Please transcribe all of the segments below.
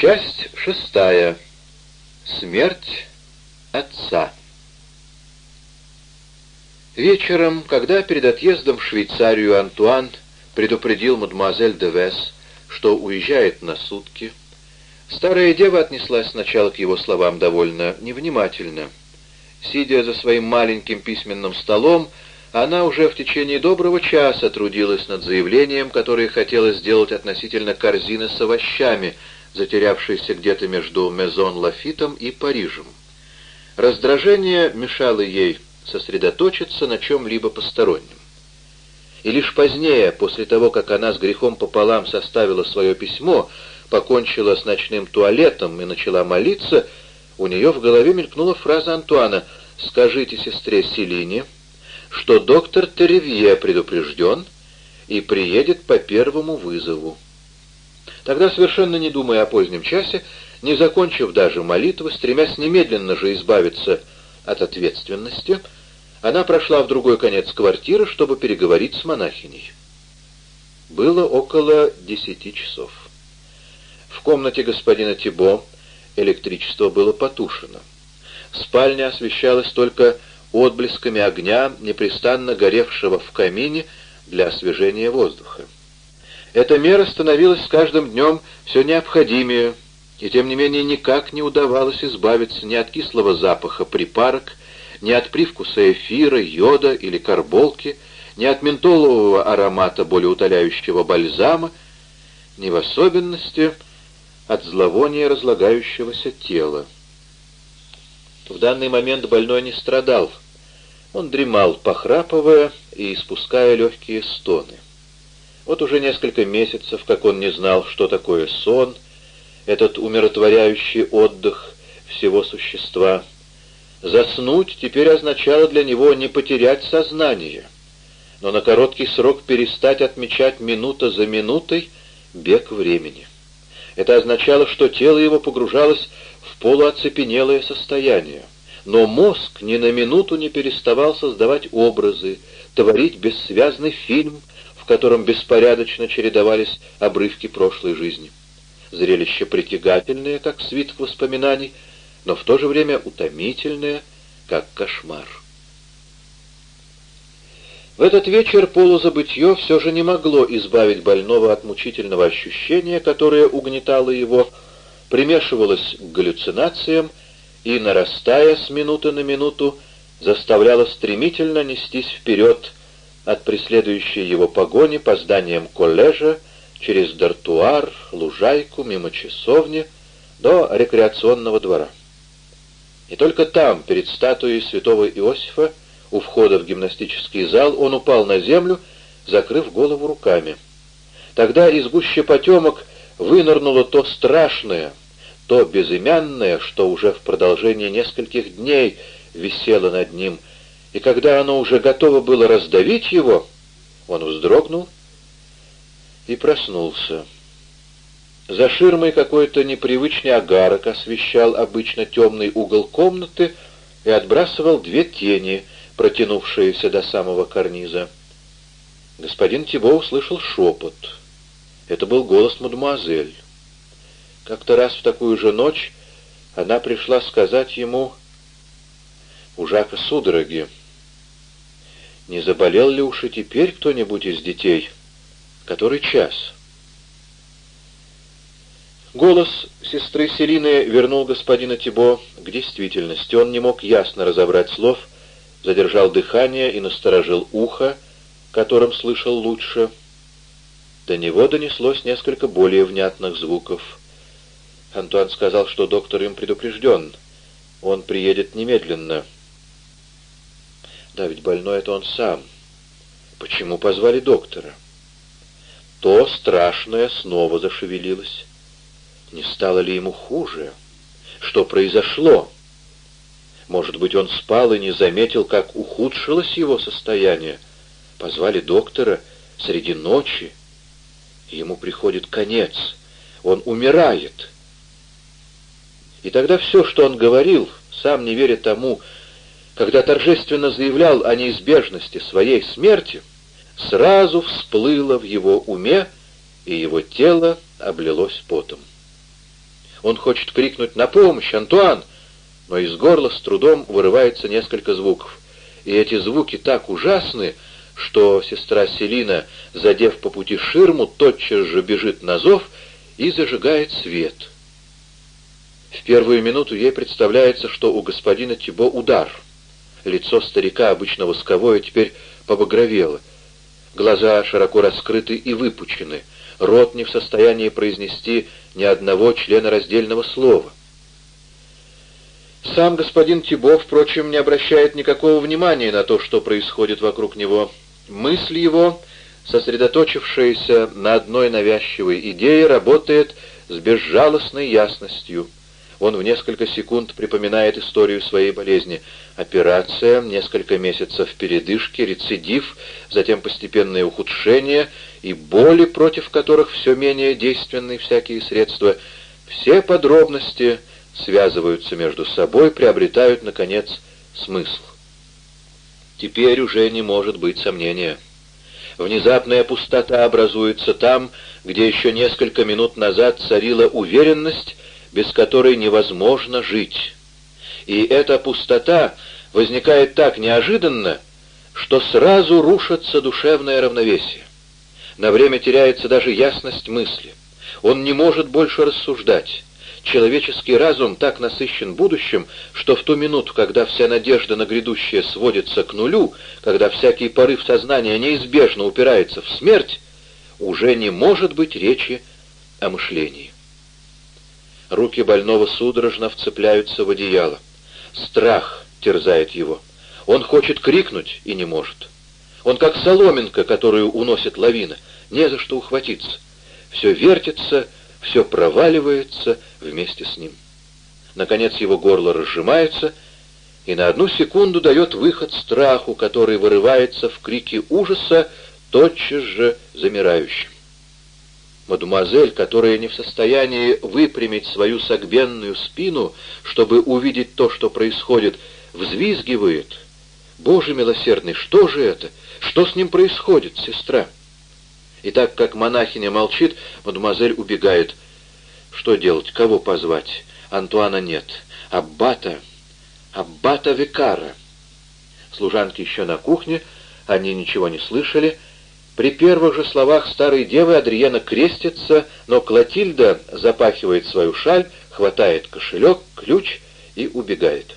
Часть шестая. Смерть отца. Вечером, когда перед отъездом в Швейцарию Антуан предупредил мадемуазель де Вес, что уезжает на сутки, старая дева отнеслась сначала к его словам довольно невнимательно. Сидя за своим маленьким письменным столом, она уже в течение доброго часа трудилась над заявлением, которое хотела сделать относительно корзины с овощами, затерявшейся где-то между Мезон Лафитом и Парижем. Раздражение мешало ей сосредоточиться на чем-либо постороннем. И лишь позднее, после того, как она с грехом пополам составила свое письмо, покончила с ночным туалетом и начала молиться, у нее в голове мелькнула фраза Антуана «Скажите сестре Селине, что доктор Теревье предупрежден и приедет по первому вызову». Тогда, совершенно не думая о позднем часе, не закончив даже молитвы, стремясь немедленно же избавиться от ответственности, она прошла в другой конец квартиры, чтобы переговорить с монахиней. Было около десяти часов. В комнате господина Тибо электричество было потушено. Спальня освещалась только отблесками огня, непрестанно горевшего в камине для освежения воздуха. Эта мера становилась с каждым днем все необходимее, и тем не менее никак не удавалось избавиться ни от кислого запаха припарок, ни от привкуса эфира, йода или карболки, ни от ментолового аромата болеутоляющего бальзама, ни в особенности от зловония разлагающегося тела. В данный момент больной не страдал. Он дремал, похрапывая и испуская легкие стоны. Вот уже несколько месяцев, как он не знал, что такое сон, этот умиротворяющий отдых всего существа. Заснуть теперь означало для него не потерять сознание, но на короткий срок перестать отмечать минута за минутой бег времени. Это означало, что тело его погружалось в полуоцепенелое состояние, но мозг ни на минуту не переставал создавать образы, творить бессвязный фильм, котором беспорядочно чередовались обрывки прошлой жизни. Зрелище притягательное, как свиток воспоминаний, но в то же время утомительное, как кошмар. В этот вечер полузабытье все же не могло избавить больного от мучительного ощущения, которое угнетало его, примешивалось к галлюцинациям и, нарастая с минуты на минуту, заставляло стремительно нестись вперед от преследующей его погони по зданиям коллежа, через дартуар, лужайку, мимо часовни, до рекреационного двора. И только там, перед статуей святого Иосифа, у входа в гимнастический зал, он упал на землю, закрыв голову руками. Тогда из гуще потемок вынырнуло то страшное, то безымянное, что уже в продолжении нескольких дней висело над ним, и когда оно уже готово было раздавить его, он вздрогнул и проснулся. За ширмой какой-то непривычный агарок освещал обычно темный угол комнаты и отбрасывал две тени, протянувшиеся до самого карниза. Господин Тибо услышал шепот. Это был голос мадемуазель. Как-то раз в такую же ночь она пришла сказать ему «У Жака судороги». Не заболел ли уж и теперь кто-нибудь из детей? Который час? Голос сестры Селины вернул господина Тибо к действительности. Он не мог ясно разобрать слов, задержал дыхание и насторожил ухо, которым слышал лучше. До него донеслось несколько более внятных звуков. Антуан сказал, что доктор им предупрежден. Он приедет немедленно. Да ведь больной это он сам. Почему позвали доктора? То страшное снова зашевелилось. Не стало ли ему хуже? Что произошло? Может быть, он спал и не заметил, как ухудшилось его состояние. Позвали доктора среди ночи. Ему приходит конец. Он умирает. И тогда все, что он говорил, сам не веря тому, когда торжественно заявлял о неизбежности своей смерти, сразу всплыло в его уме, и его тело облилось потом. Он хочет крикнуть «На помощь, Антуан!» Но из горла с трудом вырывается несколько звуков. И эти звуки так ужасны, что сестра Селина, задев по пути ширму, тотчас же бежит на зов и зажигает свет. В первую минуту ей представляется, что у господина Тибо удар. Лицо старика, обычно восковое, теперь побагровело. Глаза широко раскрыты и выпучены. Рот не в состоянии произнести ни одного члена раздельного слова. Сам господин Тибо, впрочем, не обращает никакого внимания на то, что происходит вокруг него. Мысль его, сосредоточившаяся на одной навязчивой идее, работает с безжалостной ясностью. Он в несколько секунд припоминает историю своей болезни. Операция, несколько месяцев передышки, рецидив, затем постепенное ухудшение и боли, против которых все менее действенны всякие средства. Все подробности связываются между собой, приобретают, наконец, смысл. Теперь уже не может быть сомнения. Внезапная пустота образуется там, где еще несколько минут назад царила уверенность, без которой невозможно жить. И эта пустота возникает так неожиданно, что сразу рушится душевное равновесие. На время теряется даже ясность мысли. Он не может больше рассуждать. Человеческий разум так насыщен будущим, что в ту минуту, когда вся надежда на грядущее сводится к нулю, когда всякий порыв сознания неизбежно упирается в смерть, уже не может быть речи о мышлении. Руки больного судорожно вцепляются в одеяло. Страх терзает его. Он хочет крикнуть и не может. Он как соломинка, которую уносит лавина, не за что ухватиться. Все вертится, все проваливается вместе с ним. Наконец его горло разжимается, и на одну секунду дает выход страху, который вырывается в крике ужаса, тотчас же замирающим. Мадемуазель, которая не в состоянии выпрямить свою согбенную спину, чтобы увидеть то, что происходит, взвизгивает. «Боже милосердный, что же это? Что с ним происходит, сестра?» И так как монахиня молчит, мадемуазель убегает. Что делать? Кого позвать? Антуана нет. Аббата. Аббата Викара. Служанки еще на кухне, они ничего не слышали. При первых же словах старой девы Адриена крестится, но Клотильда запахивает свою шаль, хватает кошелек, ключ и убегает.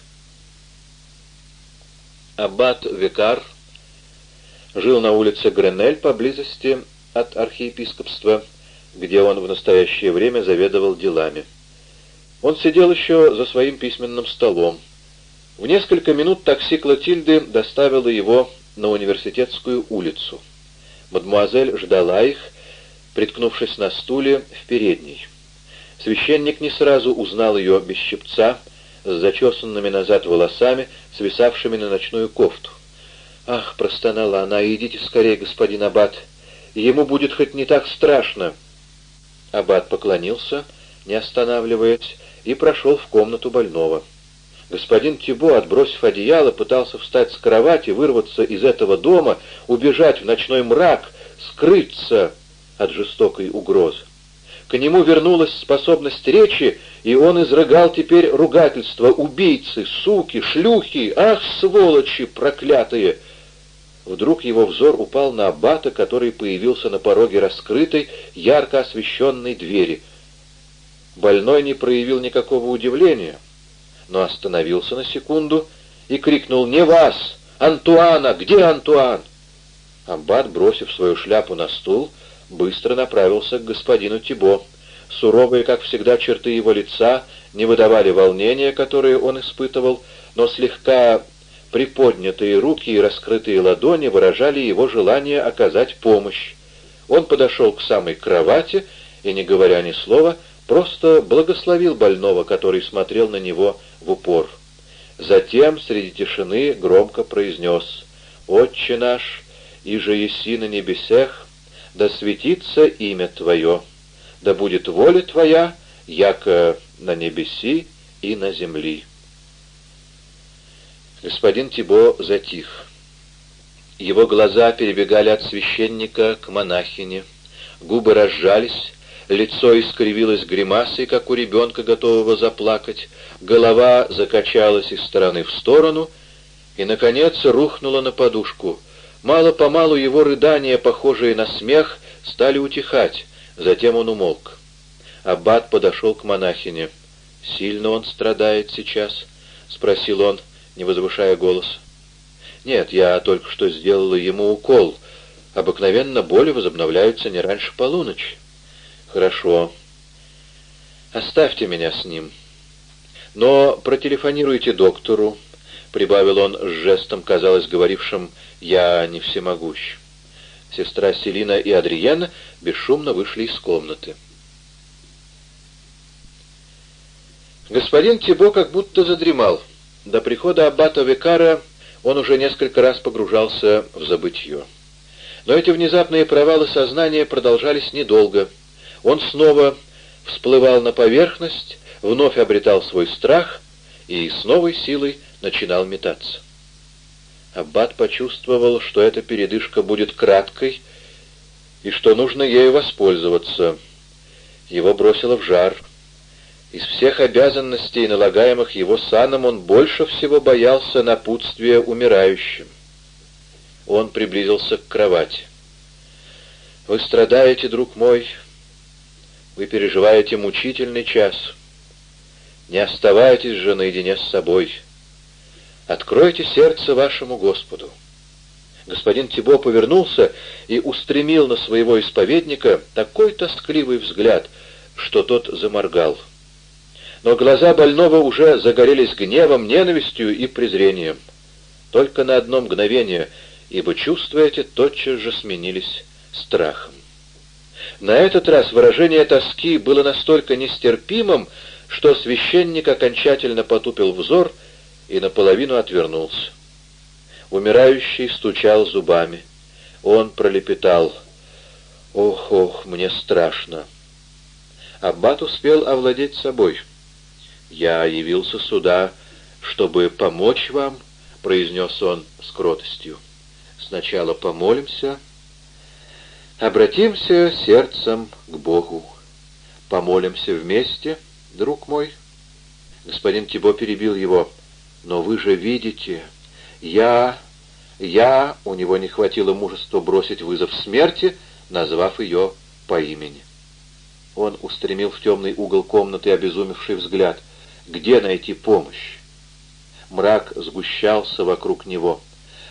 Аббат Викар жил на улице Гренель поблизости от архиепископства, где он в настоящее время заведовал делами. Он сидел еще за своим письменным столом. В несколько минут такси Клотильды доставило его на университетскую улицу. Мадмуазель ждала их, приткнувшись на стуле в передней. Священник не сразу узнал ее без щипца, с зачесанными назад волосами, свисавшими на ночную кофту. «Ах!» — простонала она, — «идите скорее, господин Аббат, ему будет хоть не так страшно». Аббат поклонился, не останавливаясь, и прошел в комнату больного. Господин Тибо, отбросив одеяло, пытался встать с кровати, вырваться из этого дома, убежать в ночной мрак, скрыться от жестокой угрозы. К нему вернулась способность речи, и он изрыгал теперь ругательства «убийцы», «суки», «шлюхи», «ах, сволочи проклятые!» Вдруг его взор упал на аббата, который появился на пороге раскрытой, ярко освещенной двери. Больной не проявил никакого удивления, но остановился на секунду и крикнул «Не вас! Антуана! Где Антуан?» Аббат, бросив свою шляпу на стул, быстро направился к господину Тибо. Суровые, как всегда, черты его лица не выдавали волнения, которое он испытывал, но слегка Приподнятые руки и раскрытые ладони выражали его желание оказать помощь. Он подошел к самой кровати и, не говоря ни слова, просто благословил больного, который смотрел на него в упор. Затем среди тишины громко произнес «Отче наш, и же еси на небесех, да светится имя Твое, да будет воля Твоя, яко на небеси и на земли». Господин Тибо затих. Его глаза перебегали от священника к монахине, губы разжались, лицо искривилось гримасой, как у ребенка, готового заплакать, голова закачалась из стороны в сторону и, наконец, рухнула на подушку. Мало-помалу его рыдания, похожие на смех, стали утихать, затем он умолк. Аббат подошел к монахине. «Сильно он страдает сейчас?» — спросил он, не возвышая голос. «Нет, я только что сделала ему укол. Обыкновенно боли возобновляются не раньше полуночи». «Хорошо. Оставьте меня с ним. Но протелефонируйте доктору», — прибавил он с жестом, казалось, говорившим «я не всемогущ». Сестра Селина и Адриена бесшумно вышли из комнаты. Господин Тибо как будто задремал. До прихода аббата Викара он уже несколько раз погружался в забытье. Но эти внезапные провалы сознания продолжались недолго. Он снова всплывал на поверхность, вновь обретал свой страх и с новой силой начинал метаться. Аббат почувствовал, что эта передышка будет краткой и что нужно ею воспользоваться. Его бросило в жар — из всех обязанностей, налагаемых его саном, он больше всего боялся напутствия умирающим. Он приблизился к кровати. «Вы страдаете, друг мой, вы переживаете мучительный час. Не оставайтесь же наедине с собой. Откройте сердце вашему Господу». Господин Тибо повернулся и устремил на своего исповедника такой тоскливый взгляд, что тот заморгал но глаза больного уже загорелись гневом, ненавистью и презрением. Только на одно мгновение, ибо чувства эти тотчас же сменились страхом. На этот раз выражение тоски было настолько нестерпимым, что священник окончательно потупил взор и наполовину отвернулся. Умирающий стучал зубами. Он пролепетал. «Ох, ох, мне страшно!» Аббат успел овладеть собой — «Я явился сюда, чтобы помочь вам», — произнес он с кротостью. «Сначала помолимся, обратимся сердцем к Богу. Помолимся вместе, друг мой». Господин Тибо перебил его. «Но вы же видите, я... я...» У него не хватило мужества бросить вызов смерти, назвав ее по имени. Он устремил в темный угол комнаты обезумевший взгляд — где найти помощь? Мрак сгущался вокруг него.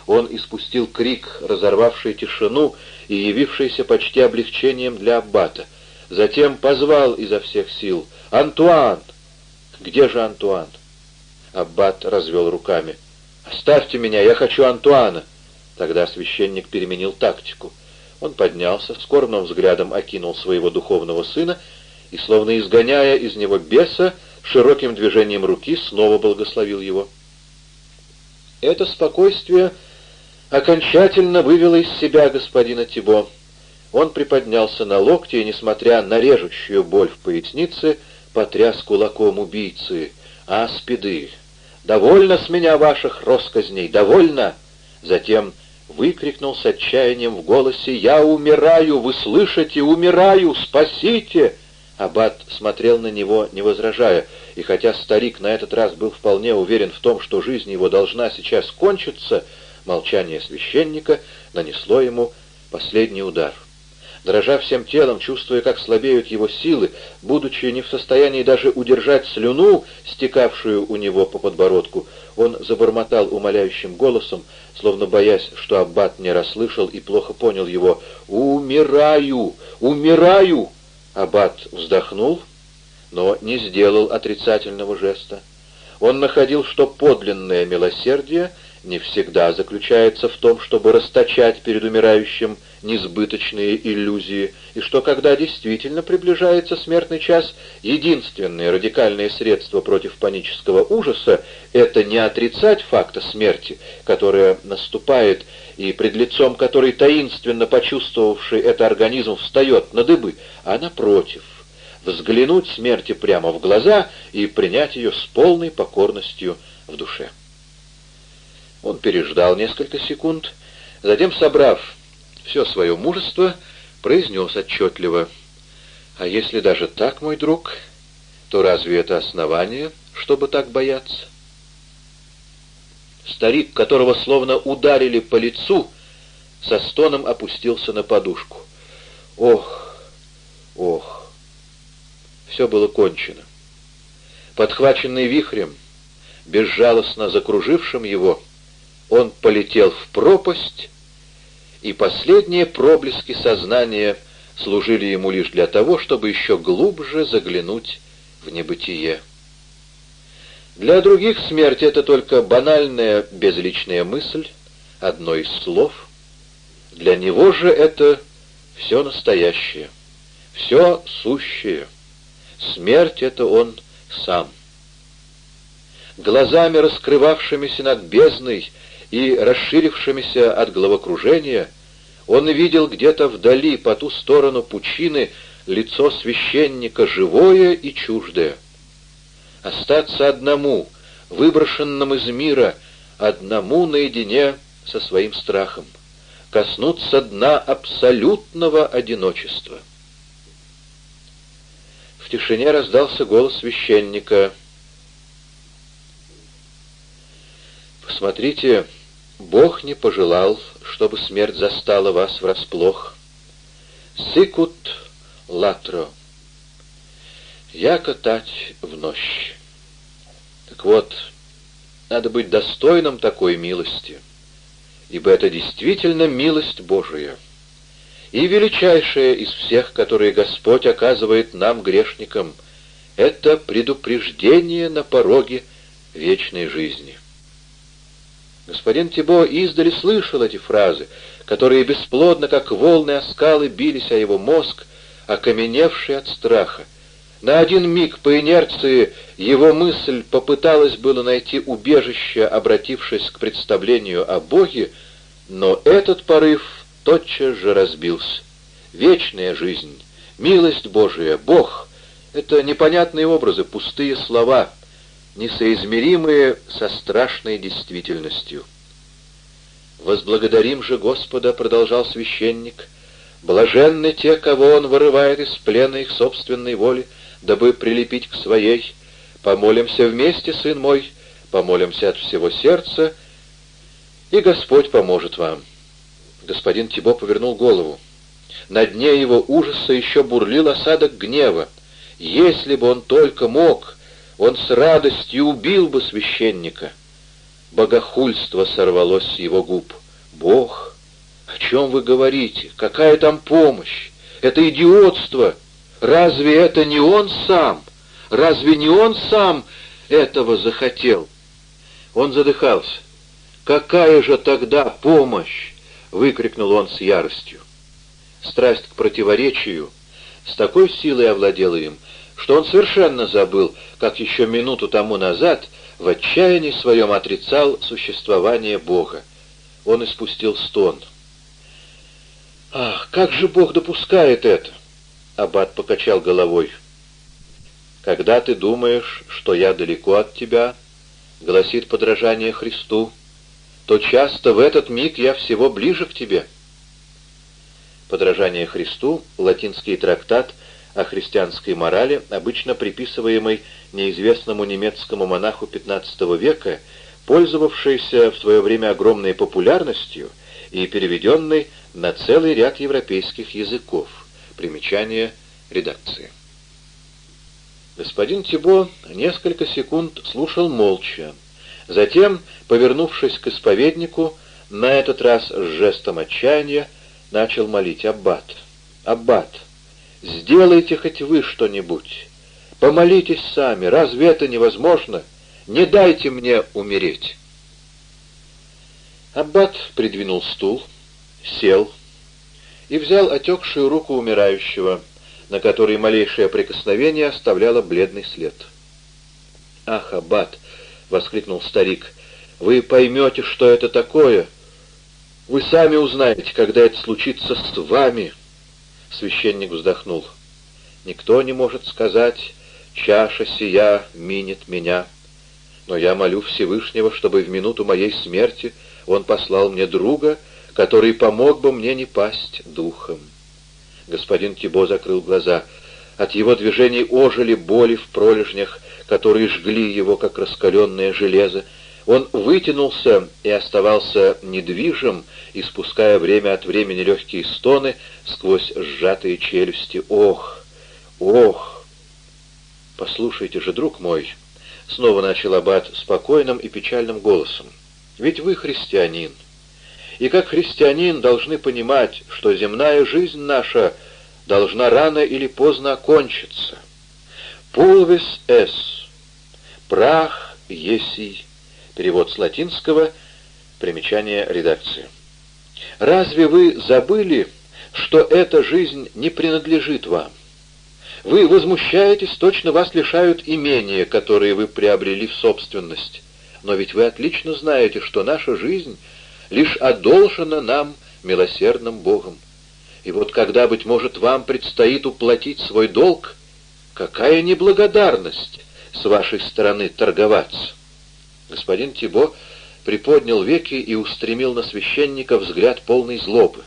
Он испустил крик, разорвавший тишину и явившийся почти облегчением для аббата. Затем позвал изо всех сил «Антуан!» «Где же Антуан?» Аббат развел руками. «Оставьте меня, я хочу Антуана!» Тогда священник переменил тактику. Он поднялся, скорбным взглядом окинул своего духовного сына и, словно изгоняя из него беса, широким движением руки снова благословил его. Это спокойствие окончательно вывело из себя господина Тибо. Он приподнялся на локте и, несмотря на режущую боль в пояснице, потряс кулаком убийцы. «Аспиды! Довольно с меня ваших росказней! Довольно!» Затем выкрикнул с отчаянием в голосе «Я умираю! Вы слышите? Умираю! Спасите!» Аббат смотрел на него, не возражая, и хотя старик на этот раз был вполне уверен в том, что жизнь его должна сейчас кончиться, молчание священника нанесло ему последний удар. Дрожа всем телом, чувствуя, как слабеют его силы, будучи не в состоянии даже удержать слюну, стекавшую у него по подбородку, он забормотал умоляющим голосом, словно боясь, что аббат не расслышал и плохо понял его «Умираю! Умираю!» Аббат вздохнул, но не сделал отрицательного жеста. Он находил, что подлинное милосердие не всегда заключается в том, чтобы расточать перед умирающим несбыточные иллюзии, и что когда действительно приближается смертный час, единственное радикальное средство против панического ужаса — это не отрицать факта смерти, которая наступает, и пред лицом которой таинственно почувствовавший это организм встает на дыбы, а напротив, взглянуть смерти прямо в глаза и принять ее с полной покорностью в душе. Он переждал несколько секунд, затем, собрав все свое мужество, произнес отчетливо А если даже так, мой друг, то разве это основание, чтобы так бояться? Старик, которого словно ударили по лицу, со стоном опустился на подушку. Ох, ох, все было кончено. Подхваченный вихрем, безжалостно закружившим его, он полетел в пропасть, и последние проблески сознания служили ему лишь для того, чтобы еще глубже заглянуть в небытие. Для других смерть — это только банальная безличная мысль, одно из слов. Для него же это все настоящее, все сущее. Смерть — это он сам. Глазами, раскрывавшимися над бездной и расширившимися от головокружения, он видел где-то вдали, по ту сторону пучины, лицо священника живое и чуждое. Остаться одному, выброшенным из мира, одному наедине со своим страхом. Коснуться дна абсолютного одиночества. В тишине раздался голос священника. «Посмотрите, Бог не пожелал, чтобы смерть застала вас врасплох. Сикут латро. Я катать в ночь. Так вот, надо быть достойным такой милости, ибо это действительно милость Божия и величайшая из всех, которые Господь оказывает нам, грешникам, это предупреждение на пороге вечной жизни. Господин Тибо издали слышал эти фразы, которые бесплодно, как волны оскалы, бились о его мозг, окаменевший от страха. На один миг по инерции его мысль попыталась было найти убежище, обратившись к представлению о Боге, но этот порыв тотчас же разбился. Вечная жизнь, милость Божия, Бог — это непонятные образы, пустые слова — несоизмеримые со страшной действительностью. «Возблагодарим же Господа», — продолжал священник, — «блаженны те, кого Он вырывает из плена их собственной воли, дабы прилепить к своей. Помолимся вместе, сын мой, помолимся от всего сердца, и Господь поможет вам». Господин Тибо повернул голову. На дне его ужаса еще бурлил осадок гнева. Если бы он только мог, он с радостью убил бы священника. Богохульство сорвалось с его губ. «Бог, о чем вы говорите? Какая там помощь? Это идиотство! Разве это не он сам? Разве не он сам этого захотел?» Он задыхался. «Какая же тогда помощь?» — выкрикнул он с яростью. Страсть к противоречию с такой силой овладела им, что он совершенно забыл, как еще минуту тому назад в отчаянии своем отрицал существование Бога. Он испустил стон. «Ах, как же Бог допускает это?» Аббат покачал головой. «Когда ты думаешь, что я далеко от тебя, — гласит подражание Христу, — то часто в этот миг я всего ближе к тебе». Подражание Христу, латинский трактат — о христианской морали, обычно приписываемой неизвестному немецкому монаху XV века, пользовавшейся в свое время огромной популярностью и переведенной на целый ряд европейских языков. Примечание редакции. Господин Тибо несколько секунд слушал молча. Затем, повернувшись к исповеднику, на этот раз с жестом отчаяния, начал молить «Аббат! Аббат!» Сделайте хоть вы что-нибудь. Помолитесь сами. Разве это невозможно? Не дайте мне умереть. Аббат придвинул стул, сел и взял отекшую руку умирающего, на которой малейшее прикосновение оставляло бледный след. «Ах, Аббат!» — воскликнул старик. «Вы поймете, что это такое. Вы сами узнаете, когда это случится с вами». Священник вздохнул. «Никто не может сказать, чаша сия минит меня. Но я молю Всевышнего, чтобы в минуту моей смерти он послал мне друга, который помог бы мне не пасть духом». Господин Тибо закрыл глаза. от его движений ожили боли в пролежнях, которые жгли его, как раскаленное железо. Он вытянулся и оставался недвижим, испуская время от времени легкие стоны сквозь сжатые челюсти. «Ох! Ох!» «Послушайте же, друг мой!» — снова начал Аббат спокойным и печальным голосом. «Ведь вы христианин, и как христианин должны понимать, что земная жизнь наша должна рано или поздно окончиться. «Pulvis es» — «прах еси» — перевод с латинского, примечание редакции. «Разве вы забыли, что эта жизнь не принадлежит вам?» Вы возмущаетесь, точно вас лишают имения, которые вы приобрели в собственность. Но ведь вы отлично знаете, что наша жизнь лишь одолжена нам милосердным Богом. И вот когда, быть может, вам предстоит уплатить свой долг, какая неблагодарность с вашей стороны торговаться. Господин Тибо приподнял веки и устремил на священника взгляд полный злобы.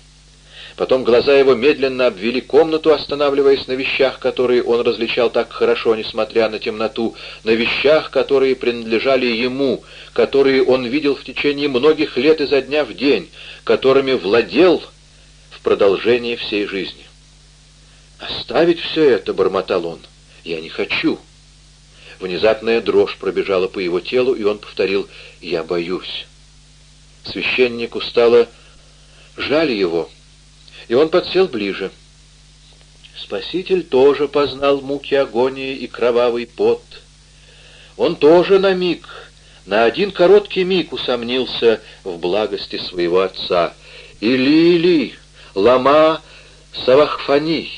Потом глаза его медленно обвели комнату, останавливаясь на вещах, которые он различал так хорошо, несмотря на темноту, на вещах, которые принадлежали ему, которые он видел в течение многих лет изо дня в день, которыми владел в продолжении всей жизни. «Оставить все это», — бормотал он, — «я не хочу». Внезапная дрожь пробежала по его телу, и он повторил «Я боюсь». Священнику стало жаль его, и он подсел ближе. Спаситель тоже познал муки агонии и кровавый пот. Он тоже на миг, на один короткий миг усомнился в благости своего отца. «Или, или, лама савахфани!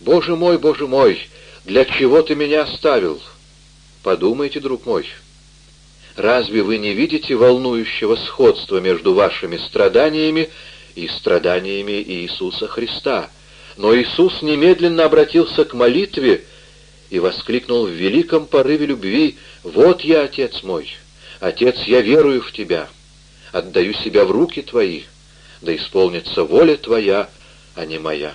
Боже мой, Боже мой, для чего ты меня оставил?» Подумайте, друг мой, разве вы не видите волнующего сходства между вашими страданиями и страданиями Иисуса Христа. Но Иисус немедленно обратился к молитве и воскликнул в великом порыве любви «Вот я, Отец мой! Отец, я верую в Тебя! Отдаю себя в руки Твои! Да исполнится воля Твоя, а не моя!»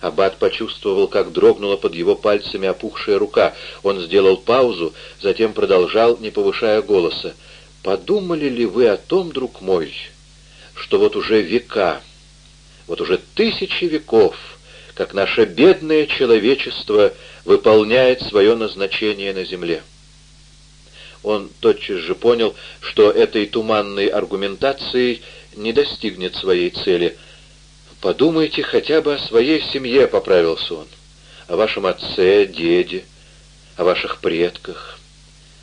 Аббат почувствовал, как дрогнула под его пальцами опухшая рука. Он сделал паузу, затем продолжал, не повышая голоса. «Подумали ли вы о том, друг мой, что вот уже века, вот уже тысячи веков, как наше бедное человечество выполняет свое назначение на земле. Он тотчас же понял, что этой туманной аргументацией не достигнет своей цели. «Подумайте хотя бы о своей семье», — поправился он, — «о вашем отце, деде, о ваших предках,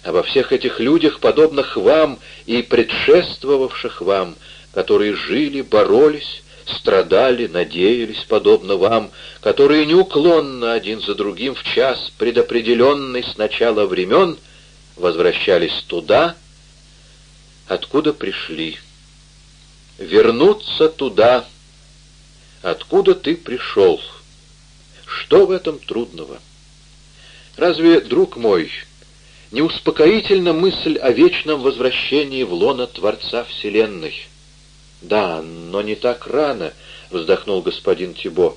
обо всех этих людях, подобных вам и предшествовавших вам, которые жили, боролись, страдали, надеялись, подобно вам, которые неуклонно один за другим в час, предопределенный с начала времен, возвращались туда, откуда пришли. Вернуться туда, откуда ты пришел. Что в этом трудного? Разве, друг мой, не успокоительна мысль о вечном возвращении в лоно Творца Вселенной? «Да, но не так рано», — вздохнул господин Тибо.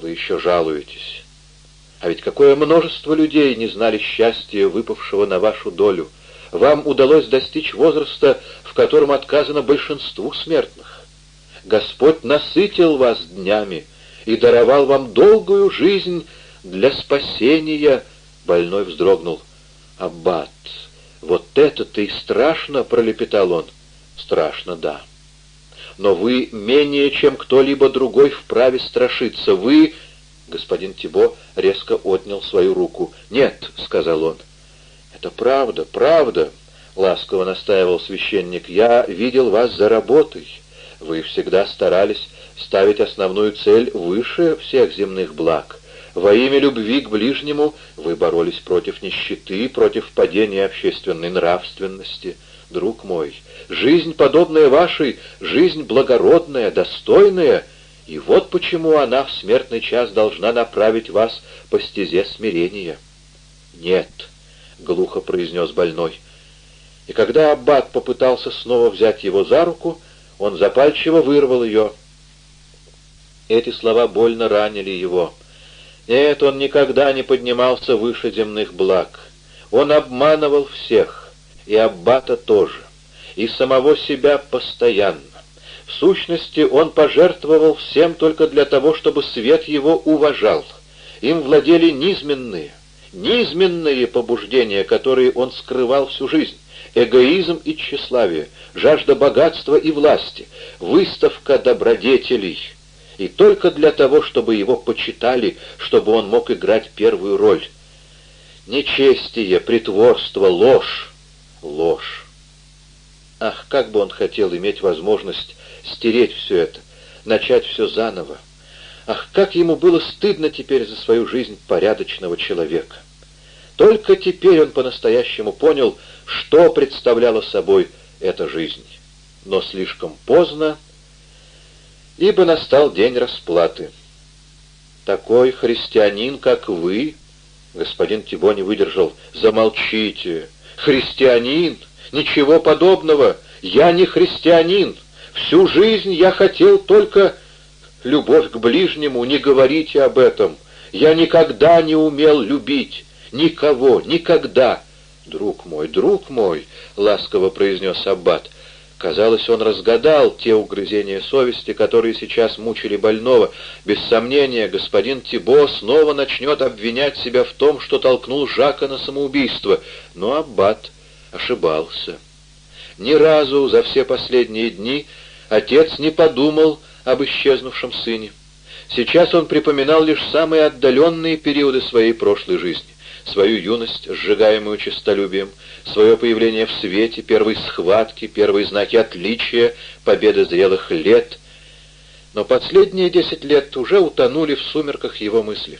«Вы еще жалуетесь. А ведь какое множество людей не знали счастья, выпавшего на вашу долю. Вам удалось достичь возраста, в котором отказано большинству смертных. Господь насытил вас днями и даровал вам долгую жизнь для спасения». Больной вздрогнул. «Аббат, вот это-то и страшно!» — пролепетал он. «Страшно, да» но вы менее, чем кто-либо другой вправе страшиться. Вы...» Господин Тибо резко отнял свою руку. «Нет», — сказал он. «Это правда, правда», — ласково настаивал священник. «Я видел вас за работой. Вы всегда старались ставить основную цель выше всех земных благ. Во имя любви к ближнему вы боролись против нищеты, против падения общественной нравственности. Друг мой, Жизнь, подобная вашей, жизнь благородная, достойная, и вот почему она в смертный час должна направить вас по стезе смирения. «Нет», — глухо произнес больной. И когда аббат попытался снова взять его за руку, он запальчиво вырвал ее. Эти слова больно ранили его. Нет, он никогда не поднимался выше земных благ. Он обманывал всех, и Аббата тоже, и самого себя постоянно. В сущности, он пожертвовал всем только для того, чтобы свет его уважал. Им владели низменные, низменные побуждения, которые он скрывал всю жизнь. Эгоизм и тщеславие, жажда богатства и власти, выставка добродетелей. И только для того, чтобы его почитали, чтобы он мог играть первую роль. Нечестие, притворство, ложь, ложь. Ах, как бы он хотел иметь возможность стереть все это, начать все заново. Ах, как ему было стыдно теперь за свою жизнь порядочного человека. Только теперь он по-настоящему понял, что представляла собой эта жизнь. Но слишком поздно, ибо настал день расплаты. Такой христианин, как вы, господин Тибо не выдержал, замолчите. Христианин? Ничего подобного. Я не христианин. Всю жизнь я хотел только любовь к ближнему, не говорите об этом. Я никогда не умел любить. Никого, никогда. Друг мой, друг мой, ласково произнес Аббат. Казалось, он разгадал те угрызения совести, которые сейчас мучили больного. Без сомнения, господин Тибо снова начнет обвинять себя в том, что толкнул Жака на самоубийство. Но Аббат ошибался. Ни разу за все последние дни отец не подумал об исчезнувшем сыне. Сейчас он припоминал лишь самые отдаленные периоды своей прошлой жизни, свою юность, сжигаемую честолюбием, свое появление в свете, первые схватки, первые знаки отличия, победы зрелых лет. Но последние десять лет уже утонули в сумерках его мысли.